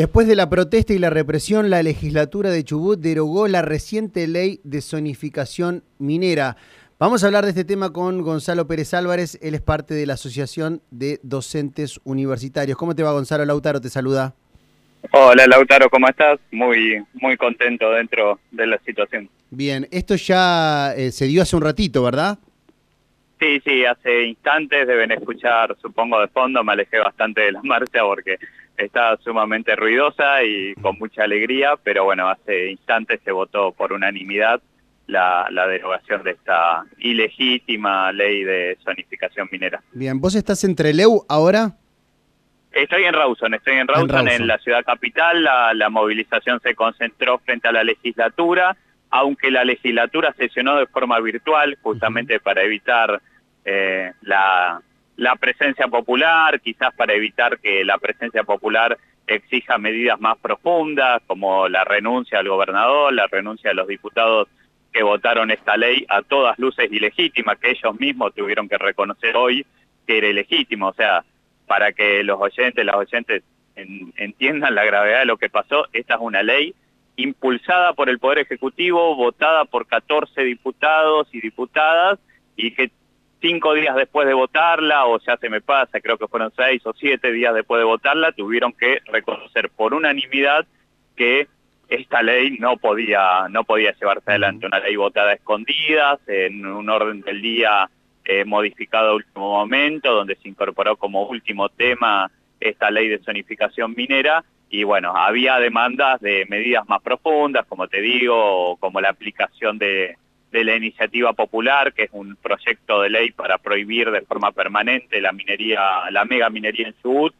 Después de la protesta y la represión, la legislatura de Chubut derogó la reciente ley de zonificación minera. Vamos a hablar de este tema con Gonzalo Pérez Álvarez, él es parte de la Asociación de Docentes Universitarios. ¿Cómo te va Gonzalo? Lautaro te saluda. Hola Lautaro, ¿cómo estás? Muy, muy contento dentro de la situación. Bien, esto ya eh, se dio hace un ratito, ¿verdad? Sí, sí, hace instantes deben escuchar, supongo de fondo, me alejé bastante de la marcha porque está sumamente ruidosa y con mucha alegría, pero bueno, hace instantes se votó por unanimidad la, derogación de esta ilegítima ley de zonificación minera. Bien, ¿vos estás en Treleu ahora? Estoy en Rawson, estoy en Rawson, en, la ciudad capital, la, movilización se concentró frente a la legislatura, aunque la legislatura sesionó de forma virtual, justamente para evitar eh, la, la presencia popular, quizás para evitar que la presencia popular exija medidas más profundas, como la renuncia al gobernador, la renuncia de los diputados que votaron esta ley a todas luces ilegítima, que ellos mismos tuvieron que reconocer hoy que era ilegítimo. O sea, para que los oyentes, las oyentes entiendan la gravedad de lo que pasó, esta es una ley impulsada por el Poder Ejecutivo, votada por 14 diputados y diputadas, y que cinco días después de votarla, o ya se me pasa, creo que fueron seis o siete días después de votarla, tuvieron que reconocer por unanimidad que esta ley no podía, no podía llevarse adelante, una ley votada a escondidas, en un orden del día eh, modificado a último momento, donde se incorporó como último tema esta ley de zonificación minera, y bueno, había demandas de medidas más profundas, como te digo, como la aplicación de, de la iniciativa popular, que es un proyecto de ley para prohibir de forma permanente la minería, la mega minería en Chubut,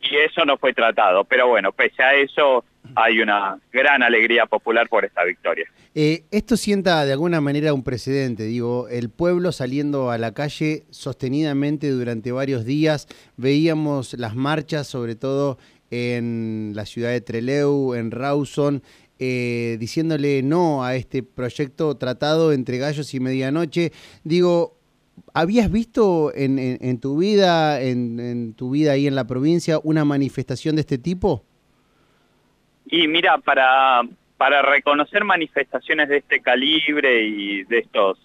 y eso no fue tratado. Pero bueno, pese a eso, hay una gran alegría popular por esta victoria. Eh, esto sienta de alguna manera un precedente, digo, el pueblo saliendo a la calle sostenidamente durante varios días, veíamos las marchas, sobre todo en la ciudad de Treleu, en Rawson, eh, diciéndole no a este proyecto tratado entre gallos y medianoche. Digo, ¿habías visto en, tu vida, en, tu vida ahí en la provincia, una manifestación de este tipo? Y mira, para, para reconocer manifestaciones de este calibre y de estos,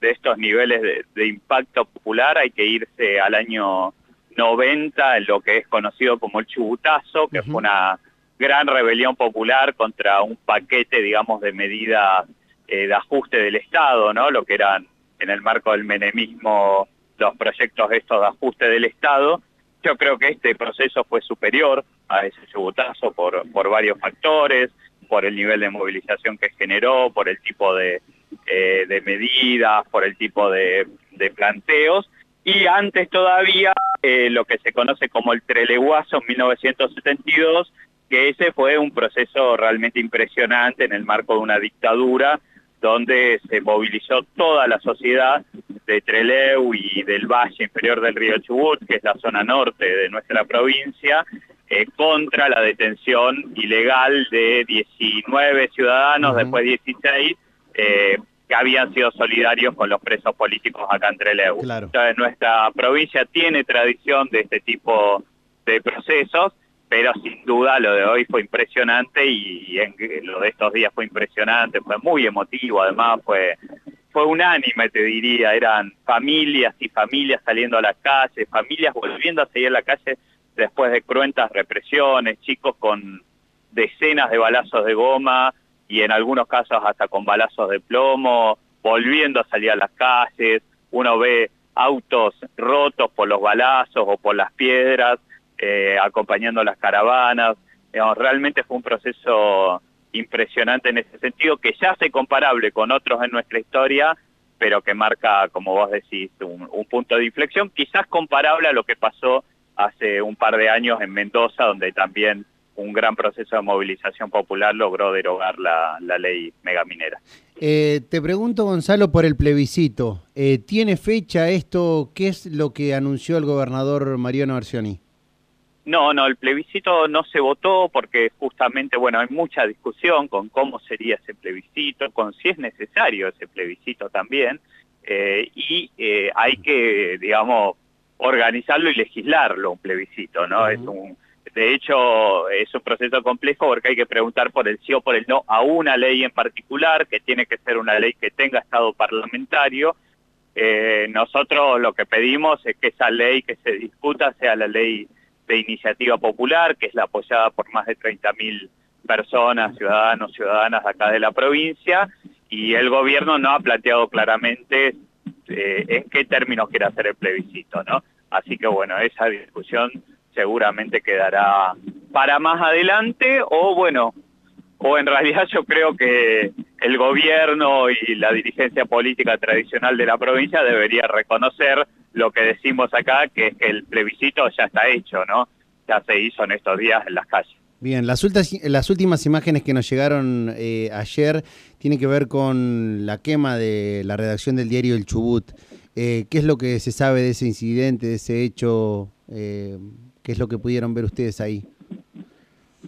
de estos niveles de, impacto popular hay que irse al año 90, en lo que es conocido como el chubutazo, que fue una gran rebelión popular contra un paquete, digamos, de medidas eh, de ajuste del Estado, ¿no? Lo que eran en el marco del menemismo los proyectos estos de ajuste del Estado. Yo creo que este proceso fue superior a ese chubutazo por, por varios factores, por el nivel de movilización que generó, por el tipo de, eh, de medidas, por el tipo de, de planteos, y antes todavía eh, lo que se conoce como el Treleguazo 1972, que ese fue un proceso realmente impresionante en el marco de una dictadura donde se movilizó toda la sociedad de Treleu y del Valle Inferior del Río Chubut, que es la zona norte de nuestra provincia, eh, contra la detención ilegal de 19 ciudadanos, después 16, eh, que habían sido solidarios con los presos políticos acá en Treleu. nuestra provincia tiene tradición de este tipo de procesos, pero sin duda lo de hoy fue impresionante y, lo de estos días fue impresionante, fue muy emotivo, además fue fue unánime, te diría, eran familias y familias saliendo a la calle, familias volviendo a seguir a la calle después de cruentas represiones, chicos con decenas de balazos de goma y en algunos casos hasta con balazos de plomo, volviendo a salir a las calles, uno ve autos rotos por los balazos o por las piedras, eh, acompañando las caravanas. realmente fue un proceso impresionante en ese sentido, que ya hace comparable con otros en nuestra historia, pero que marca, como vos decís, un, punto de inflexión, quizás comparable a lo que pasó hace un par de años en Mendoza, donde también un gran proceso de movilización popular logró derogar la, ley megaminera. Eh, te pregunto, Gonzalo, por el plebiscito. Eh, ¿Tiene fecha esto? ¿Qué es lo que anunció el gobernador Mariano Arcioni? No, no, el plebiscito no se votó porque justamente, bueno, hay mucha discusión con cómo sería ese plebiscito, con si es necesario ese plebiscito también, eh, y eh, hay que, digamos, organizarlo y legislarlo un plebiscito, ¿no? Es un de hecho, es un proceso complejo porque hay que preguntar por el sí o por el no a una ley en particular, que tiene que ser una ley que tenga estado parlamentario. Eh, nosotros lo que pedimos es que esa ley que se discuta sea la ley de iniciativa popular, que es la apoyada por más de 30.000 personas, ciudadanos, ciudadanas acá de la provincia, y el gobierno no ha planteado claramente eh, en qué términos quiere hacer el plebiscito, ¿no? Así que bueno, esa discusión seguramente quedará para más adelante o bueno, o en realidad yo creo que el gobierno y la dirigencia política tradicional de la provincia debería reconocer lo que decimos acá, que es que el plebiscito ya está hecho, ¿no? Ya se hizo en estos días en las calles. Bien, las, las últimas imágenes que nos llegaron eh, ayer tienen que ver con la quema de la redacción del diario El Chubut. Eh, ¿Qué es lo que se sabe de ese incidente, de ese hecho? Eh, ¿Qué es lo que pudieron ver ustedes ahí?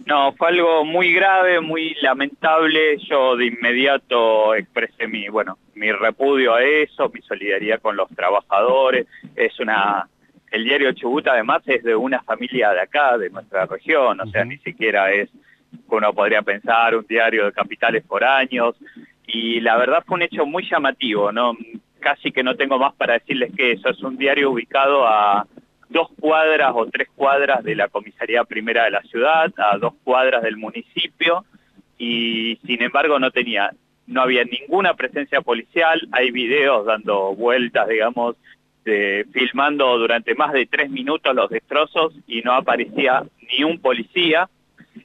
No, fue algo muy grave, muy lamentable. Yo de inmediato expresé mi, bueno, mi repudio a eso, mi solidaridad con los trabajadores. Es una, el diario Chubut además es de una familia de acá, de nuestra región, o sea, ni siquiera es, uno podría pensar, un diario de capitales por años. Y la verdad fue un hecho muy llamativo, ¿no? Casi que no tengo más para decirles que eso es un diario ubicado a dos cuadras o tres cuadras de la comisaría primera de la ciudad, a dos cuadras del municipio, y sin embargo no tenía, no había ninguna presencia policial, hay videos dando vueltas, digamos, de, filmando durante más de tres minutos los destrozos y no aparecía ni un policía,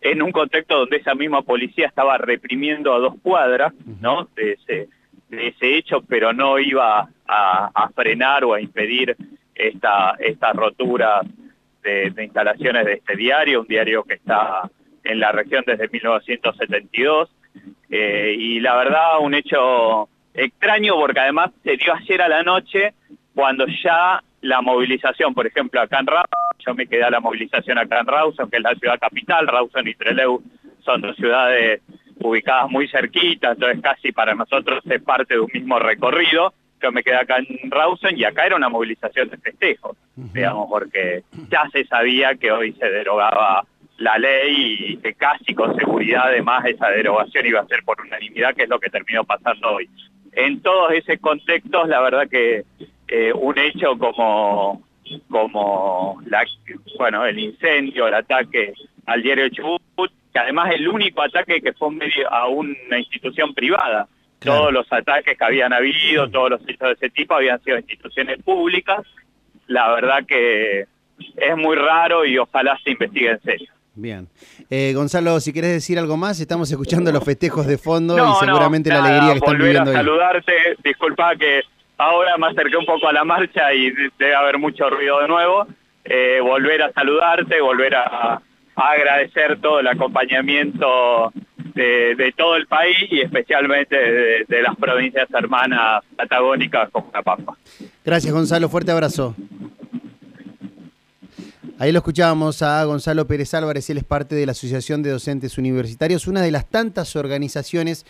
en un contexto donde esa misma policía estaba reprimiendo a dos cuadras, ¿no? De ese, de ese hecho, pero no iba a, a frenar o a impedir esta, esta rotura de, instalaciones de este diario, un diario que está en la región desde 1972, eh, y la verdad un hecho extraño porque además se dio ayer a la noche cuando ya la movilización, por ejemplo, acá en Rawson, yo me quedé a la movilización acá en Rawson, que es la ciudad capital, Rawson y Trelew son dos ciudades ubicadas muy cerquitas, entonces casi para nosotros es parte de un mismo recorrido, yo me quedé acá en Rawson y acá era una movilización de festejos, digamos, porque ya se sabía que hoy se derogaba la ley y que casi con seguridad además esa derogación iba a ser por unanimidad, que es lo que terminó pasando hoy. En todos esos contextos, la verdad que eh, un hecho como, como la, bueno, el incendio, el ataque al diario Chubut, que además el único ataque que fue medio a una institución privada, todos los ataques que habían habido, todos los hechos de ese tipo habían sido instituciones públicas. La verdad que es muy raro y ojalá se investigue en serio. Bien. Eh, Gonzalo, si querés decir algo más, estamos escuchando los festejos de fondo y seguramente la alegría que están viviendo a saludarte, disculpa que ahora me acerqué un poco a la marcha y debe haber mucho ruido de nuevo. Eh, volver a saludarte, volver a agradecer todo el acompañamiento de, todo el país y especialmente de, las provincias hermanas patagónicas como La Pampa. Gracias Gonzalo, fuerte abrazo. Ahí lo escuchábamos a Gonzalo Pérez Álvarez, él es parte de la Asociación de Docentes Universitarios, una de las tantas organizaciones